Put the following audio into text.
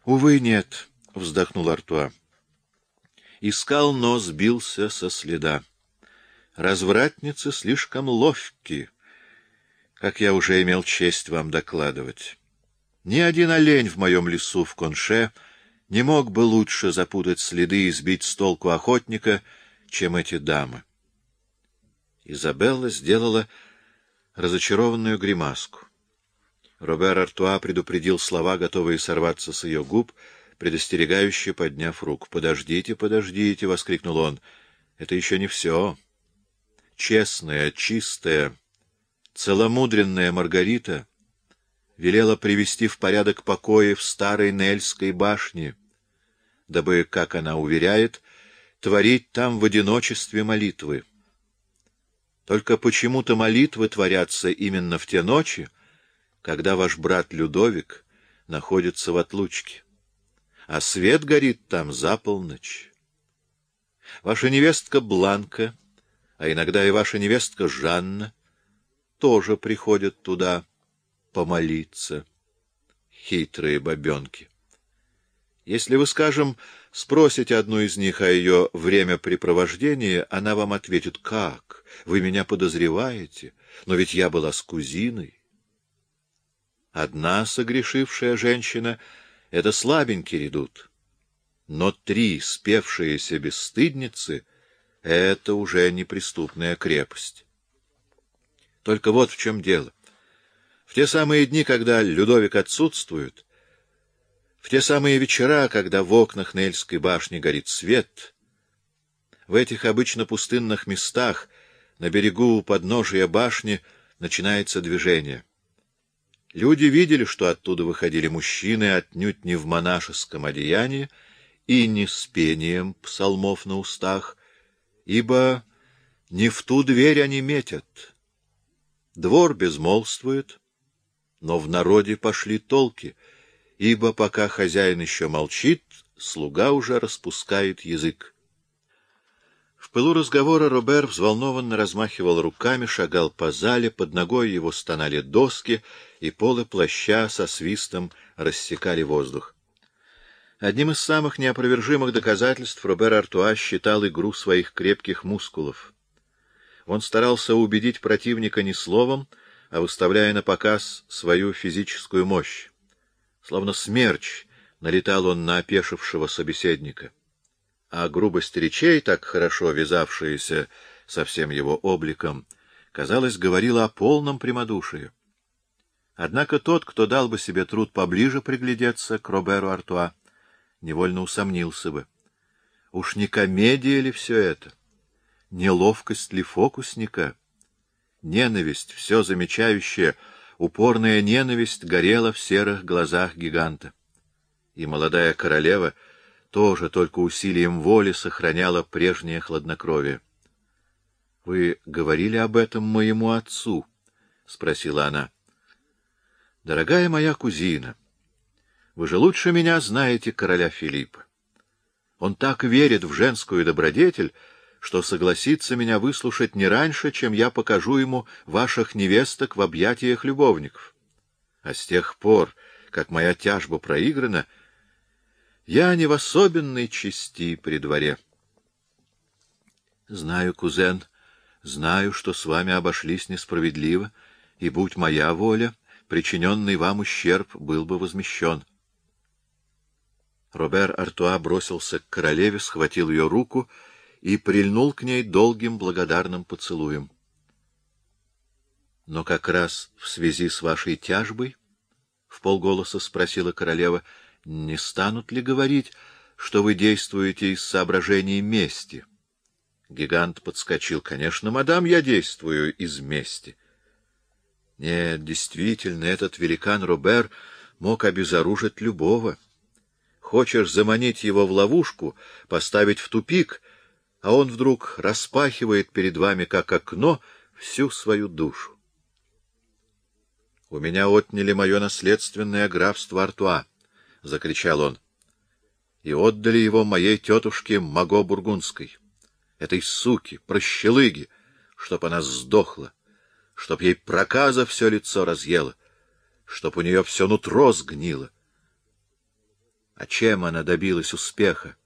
— Увы, нет, — вздохнул Артуа. Искал, но сбился со следа. Развратницы слишком ловки, как я уже имел честь вам докладывать. Ни один олень в моем лесу в Конше не мог бы лучше запутать следы и сбить с толку охотника, чем эти дамы. Изабелла сделала разочарованную гримаску. Робер Артуа предупредил слова, готовые сорваться с ее губ, предостерегающе подняв руку. — Подождите, подождите! — воскликнул он. — Это еще не все. Честная, чистая, целомудренная Маргарита велела привести в порядок покои в старой Нельской башне, дабы, как она уверяет, творить там в одиночестве молитвы. Только почему-то молитвы творятся именно в те ночи, когда ваш брат Людовик находится в отлучке, а свет горит там за полночь. Ваша невестка Бланка, а иногда и ваша невестка Жанна, тоже приходят туда помолиться. Хитрые бабенки. Если вы, скажем, спросите одну из них о ее времяпрепровождении, она вам ответит, «Как? Вы меня подозреваете? Но ведь я была с кузиной». Одна согрешившая женщина — это слабенький редут. Но три спевшиеся бесстыдницы — это уже неприступная крепость. Только вот в чем дело. В те самые дни, когда Людовик отсутствует, в те самые вечера, когда в окнах Нельской башни горит свет, в этих обычно пустынных местах, на берегу подножия башни, начинается движение — Люди видели, что оттуда выходили мужчины отнюдь не в монашеском одеянии и не с пением псалмов на устах, ибо не в ту дверь они метят. Двор безмолвствует, но в народе пошли толки, ибо пока хозяин еще молчит, слуга уже распускает язык. В пылу разговора Робер взволнованно размахивал руками, шагал по зале, под ногой его стонали доски, и полы плаща со свистом рассекали воздух. Одним из самых неопровержимых доказательств Робер Артуа считал игру своих крепких мускулов. Он старался убедить противника не словом, а выставляя на показ свою физическую мощь. Словно смерч налетал он на опешившего собеседника. А грубость речей, так хорошо вязавшаяся со всем его обликом, казалось, говорила о полном прямодушии. Однако тот, кто дал бы себе труд поближе приглядеться к Роберу Артуа, невольно усомнился бы. Уж не комедия ли все это? Не ловкость ли фокусника? Ненависть, все замечающая, упорная ненависть горела в серых глазах гиганта. И молодая королева тоже только усилием воли сохраняла прежнее хладнокровие. — Вы говорили об этом моему отцу? — спросила она. — Дорогая моя кузина, вы же лучше меня знаете короля Филиппа. Он так верит в женскую добродетель, что согласится меня выслушать не раньше, чем я покажу ему ваших невесток в объятиях любовников. А с тех пор, как моя тяжба проиграна, я не в особенной чести при дворе. Знаю, кузен, знаю, что с вами обошлись несправедливо, и, будь моя воля, причиненный вам ущерб был бы возмещен. Робер Артуа бросился к королеве, схватил ее руку и прильнул к ней долгим благодарным поцелуем. — Но как раз в связи с вашей тяжбой, — в полголоса спросила королева, — не станут ли говорить, что вы действуете из соображений мести? Гигант подскочил. — Конечно, мадам, я действую из мести. Нет, действительно, этот великан Робер мог обезоружить любого. Хочешь заманить его в ловушку, поставить в тупик, а он вдруг распахивает перед вами, как окно, всю свою душу. — У меня отняли мое наследственное графство Артуа, — закричал он, — и отдали его моей тетушке Маго Бургундской, этой суке, прощелыги, чтоб она сдохла чтоб ей проказа все лицо разъела, чтоб у нее все нутро сгнило. А чем она добилась успеха?